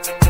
thank you.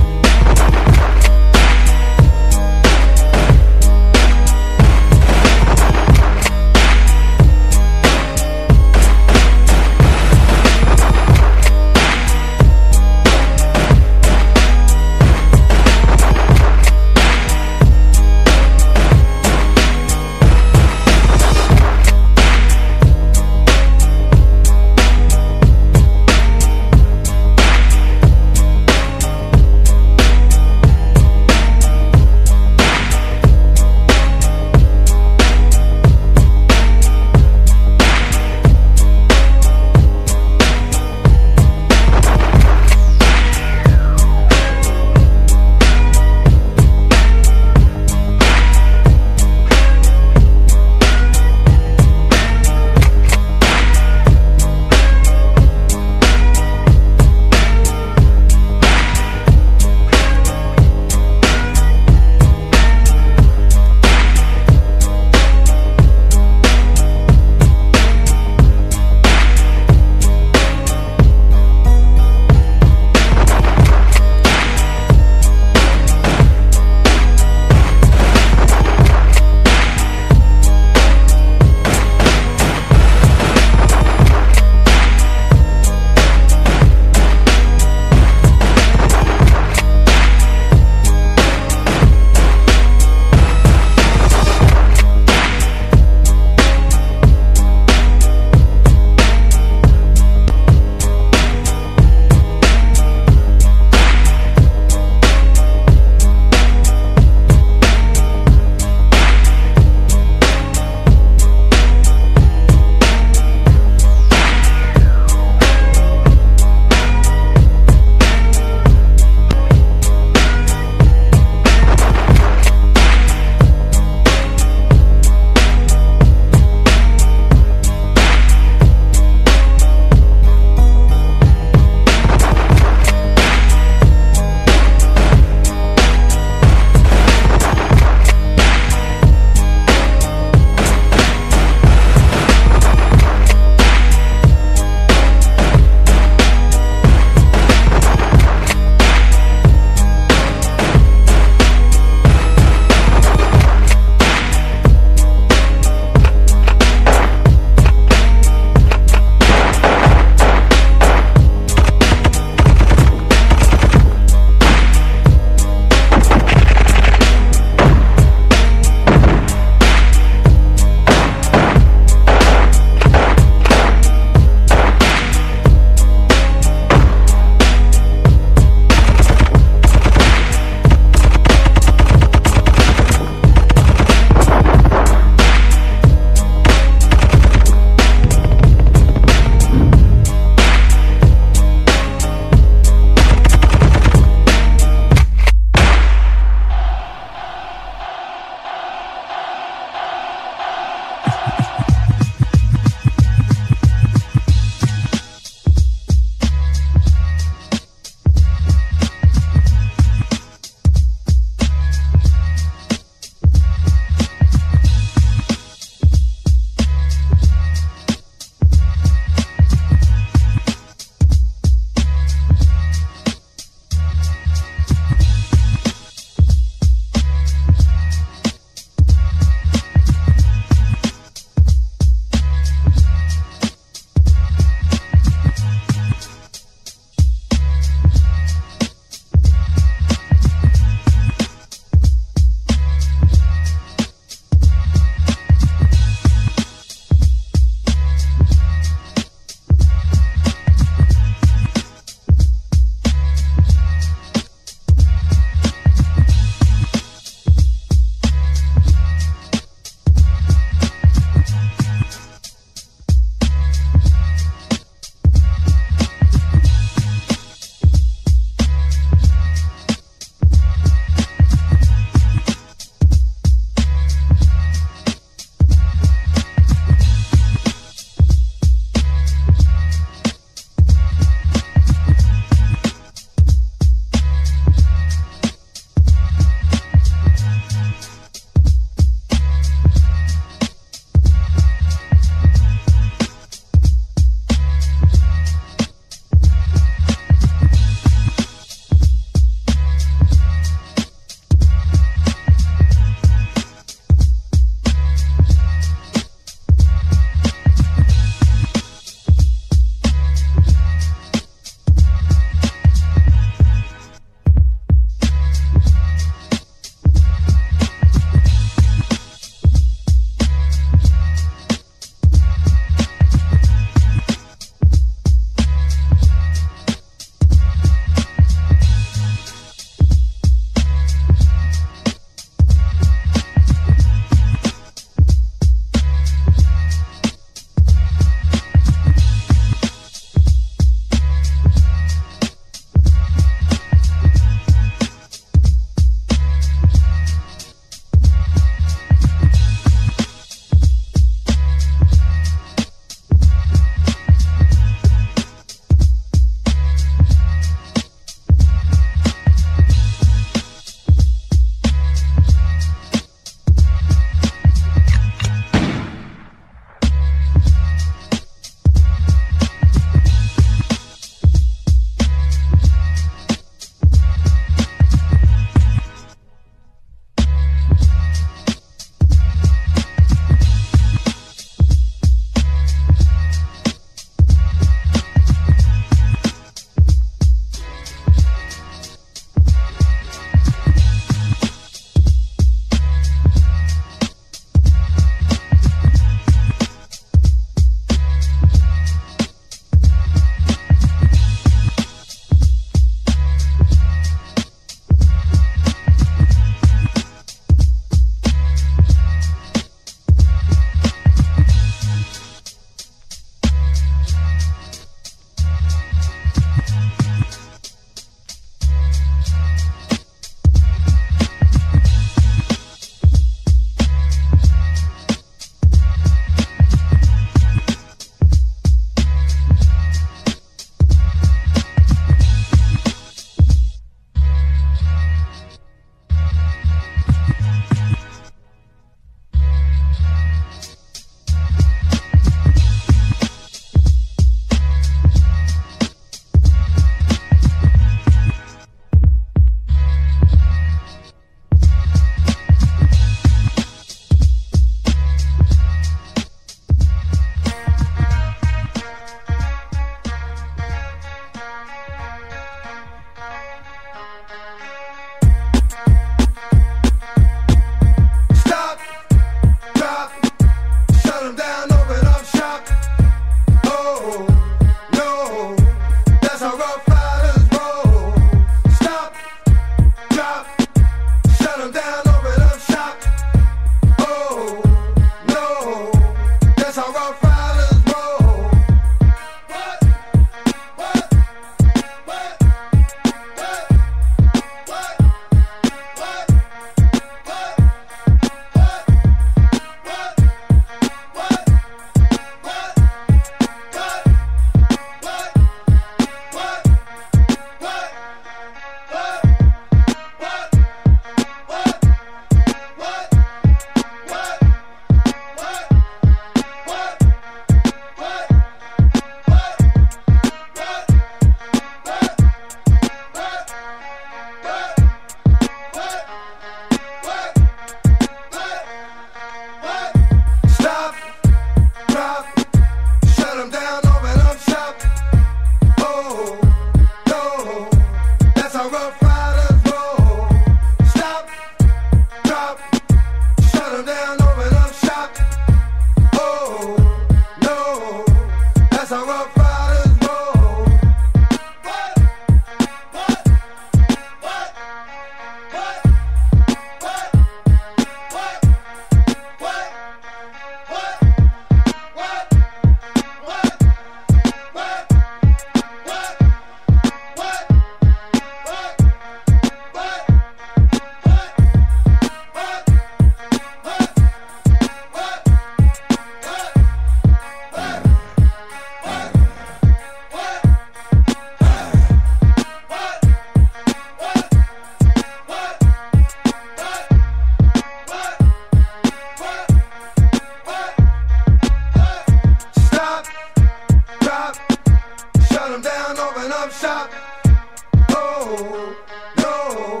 No.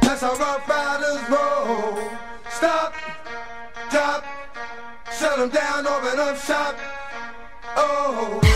That's how rough riders roll. Stop, drop, shut them down, open up shop. Oh.